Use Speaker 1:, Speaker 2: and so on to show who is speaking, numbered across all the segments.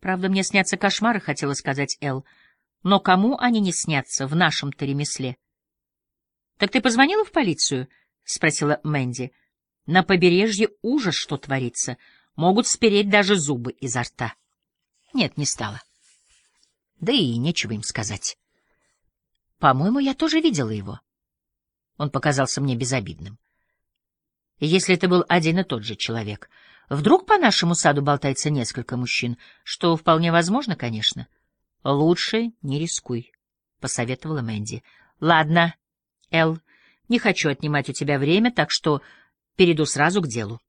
Speaker 1: Правда, мне снятся кошмары, хотела сказать Эл. Но кому они не снятся в нашем-то ремесле? — Так ты позвонила в полицию? — спросила Мэнди. — На побережье ужас, что творится. Могут спереть даже зубы изо рта. Нет, не стала. Да и нечего им сказать. По-моему, я тоже видела его. Он показался мне безобидным. Если это был один и тот же человек — Вдруг по нашему саду болтается несколько мужчин, что вполне возможно, конечно. Лучше не рискуй, — посоветовала Мэнди. Ладно, Эл, не хочу отнимать у тебя время, так что перейду сразу к делу.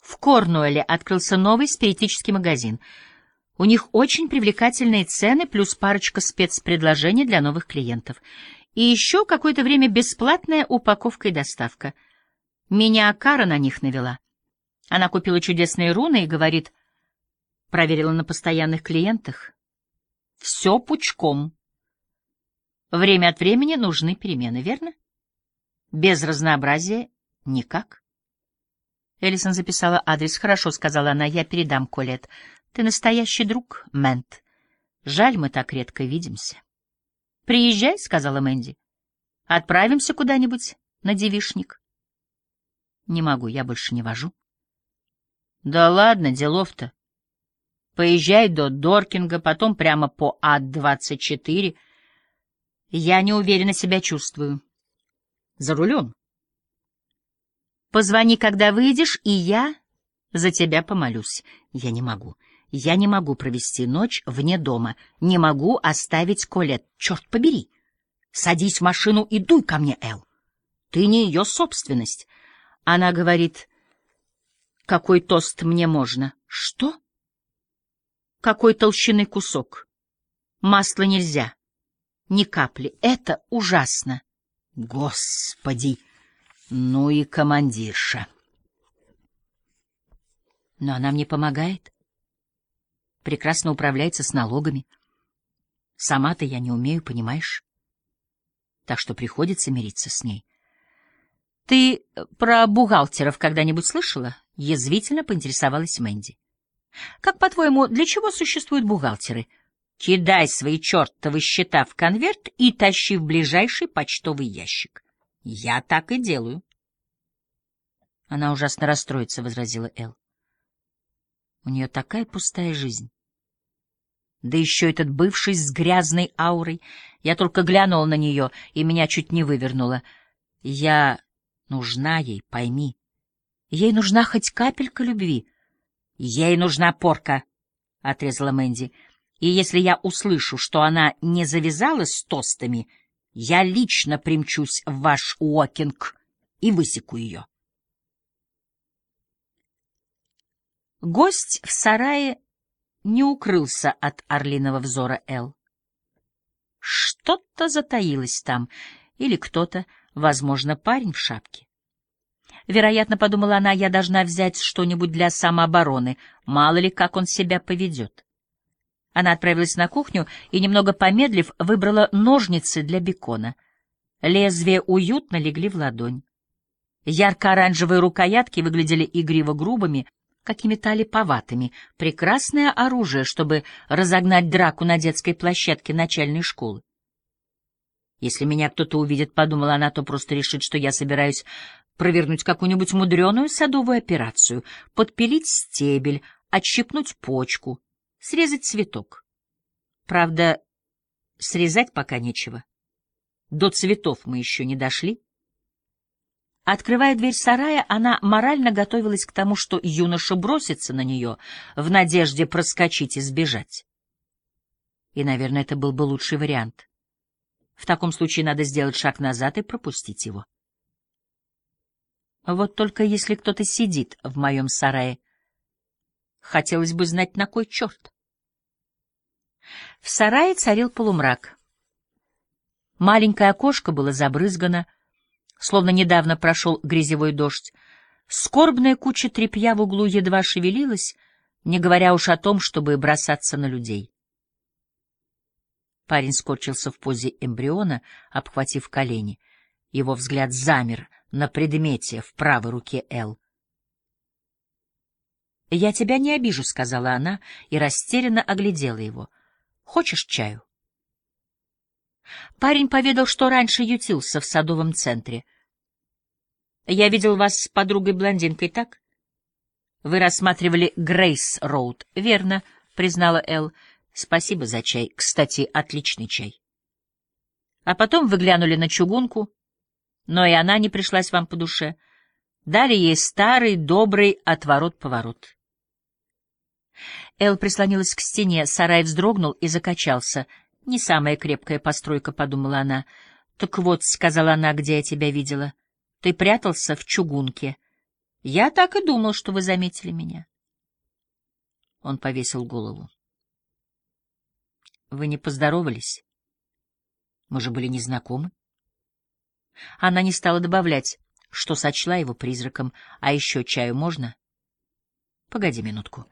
Speaker 1: В Корнуэле открылся новый спиритический магазин. У них очень привлекательные цены, плюс парочка спецпредложений для новых клиентов. И еще какое-то время бесплатная упаковка и доставка. Меня Кара на них навела. Она купила чудесные руны и говорит, проверила на постоянных клиентах. Все пучком. Время от времени нужны перемены, верно? Без разнообразия никак. Эллисон записала адрес. «Хорошо», — сказала она, — «я передам Колет. Ты настоящий друг, Мэнт. Жаль, мы так редко видимся». «Приезжай», — сказала Мэнди. «Отправимся куда-нибудь на девишник». «Не могу, я больше не вожу». Да ладно, делов-то. Поезжай до Доркинга, потом прямо по А-24. Я неуверенно себя чувствую. За рулем. Позвони, когда выйдешь, и я за тебя помолюсь. Я не могу. Я не могу провести ночь вне дома. Не могу оставить Колет. Черт побери. Садись в машину и дуй ко мне, Эл. Ты не ее собственность. Она говорит, какой тост мне можно? Что? Какой толщины кусок? Масла нельзя. Ни капли. Это ужасно. Господи! Ну и командирша. Но она мне помогает. Прекрасно управляется с налогами. Сама-то я не умею, понимаешь? Так что приходится мириться с ней. Ты про бухгалтеров когда-нибудь слышала? Язвительно поинтересовалась Мэнди. Как, по-твоему, для чего существуют бухгалтеры? Кидай свои чертовы счета в конверт и тащи в ближайший почтовый ящик. Я так и делаю. Она ужасно расстроится, — возразила Эл. У нее такая пустая жизнь. Да еще этот бывший с грязной аурой. Я только глянула на нее, и меня чуть не вывернула. Я нужна ей, пойми. Ей нужна хоть капелька любви. Ей нужна порка, — отрезала Мэнди. И если я услышу, что она не завязалась с тостами, я лично примчусь в ваш Уокинг и высеку ее. Гость в сарае не укрылся от орлиного взора Эл. Что-то затаилось там, или кто-то, возможно, парень в шапке. Вероятно, подумала она, я должна взять что-нибудь для самообороны, мало ли, как он себя поведет. Она отправилась на кухню и, немного помедлив, выбрала ножницы для бекона. Лезвия уютно легли в ладонь. Ярко-оранжевые рукоятки выглядели игриво грубыми, какими-то липоватыми. Прекрасное оружие, чтобы разогнать драку на детской площадке начальной школы. Если меня кто-то увидит, подумала она, то просто решит, что я собираюсь провернуть какую-нибудь мудреную садовую операцию, подпилить стебель, отщипнуть почку, срезать цветок. Правда, срезать пока нечего. До цветов мы еще не дошли. Открывая дверь сарая, она морально готовилась к тому, что юноша бросится на нее в надежде проскочить и сбежать. И, наверное, это был бы лучший вариант. В таком случае надо сделать шаг назад и пропустить его. Вот только если кто-то сидит в моем сарае, хотелось бы знать, на кой черт. В сарае царил полумрак. Маленькое окошко было забрызгано, словно недавно прошел грязевой дождь. Скорбная куча тряпья в углу едва шевелилась, не говоря уж о том, чтобы бросаться на людей. Парень скорчился в позе эмбриона, обхватив колени. Его взгляд замер на предмете в правой руке Эл. «Я тебя не обижу», — сказала она и растерянно оглядела его. «Хочешь чаю?» Парень поведал, что раньше ютился в садовом центре. «Я видел вас с подругой-блондинкой, так?» «Вы рассматривали Грейс Роуд». «Верно», — признала Эл. «Спасибо за чай. Кстати, отличный чай». А потом вы глянули на чугунку, но и она не пришлась вам по душе. Дали ей старый, добрый отворот-поворот. Эл прислонилась к стене, сарай вздрогнул и закачался. «Не самая крепкая постройка», — подумала она. «Так вот», — сказала она, — «где я тебя видела? Ты прятался в чугунке. Я так и думал, что вы заметили меня». Он повесил голову. «Вы не поздоровались?» Мы же были незнакомы. Она не стала добавлять, что сочла его призраком. А еще чаю можно? Погоди минутку.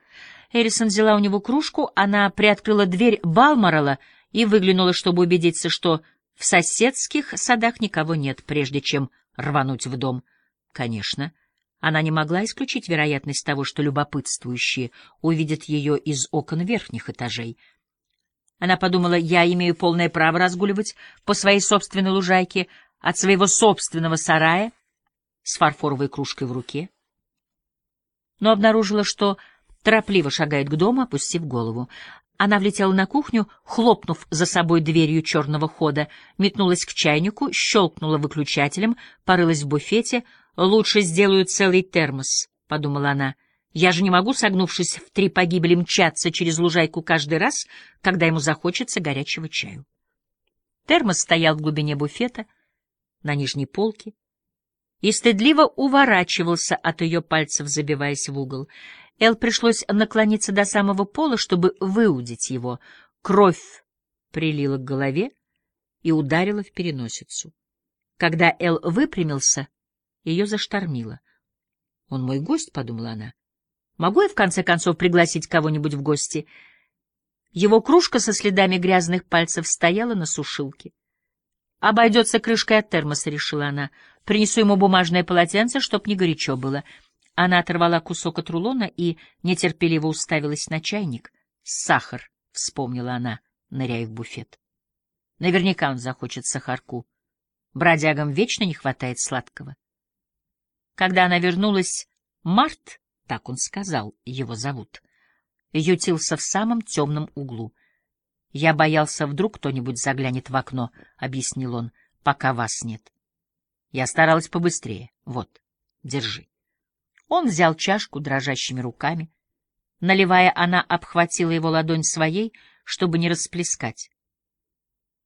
Speaker 1: Эрисон взяла у него кружку, она приоткрыла дверь Балморала и выглянула, чтобы убедиться, что в соседских садах никого нет, прежде чем рвануть в дом. Конечно, она не могла исключить вероятность того, что любопытствующие увидят ее из окон верхних этажей — она подумала, я имею полное право разгуливать по своей собственной лужайке от своего собственного сарая с фарфоровой кружкой в руке. Но обнаружила, что торопливо шагает к дому, опустив голову. Она влетела на кухню, хлопнув за собой дверью черного хода, метнулась к чайнику, щелкнула выключателем, порылась в буфете. «Лучше сделаю целый термос», — подумала она, — я же не могу, согнувшись в три погибели, мчаться через лужайку каждый раз, когда ему захочется горячего чаю. Термос стоял в глубине буфета, на нижней полке, и стыдливо уворачивался от ее пальцев, забиваясь в угол. Эл пришлось наклониться до самого пола, чтобы выудить его. Кровь прилила к голове и ударила в переносицу. Когда Эл выпрямился, ее заштормило. «Он мой гость», — подумала она. Могу я, в конце концов, пригласить кого-нибудь в гости? Его кружка со следами грязных пальцев стояла на сушилке. «Обойдется крышкой от термоса», — решила она. «Принесу ему бумажное полотенце, чтоб не горячо было». Она оторвала кусок от рулона и нетерпеливо уставилась на чайник. «Сахар», — вспомнила она, ныряя в буфет. «Наверняка он захочет сахарку. Бродягам вечно не хватает сладкого». Когда она вернулась, Март так он сказал, его зовут, ютился в самом темном углу. «Я боялся, вдруг кто-нибудь заглянет в окно», — объяснил он, — «пока вас нет». Я старалась побыстрее. Вот, держи. Он взял чашку дрожащими руками. Наливая, она обхватила его ладонь своей, чтобы не расплескать.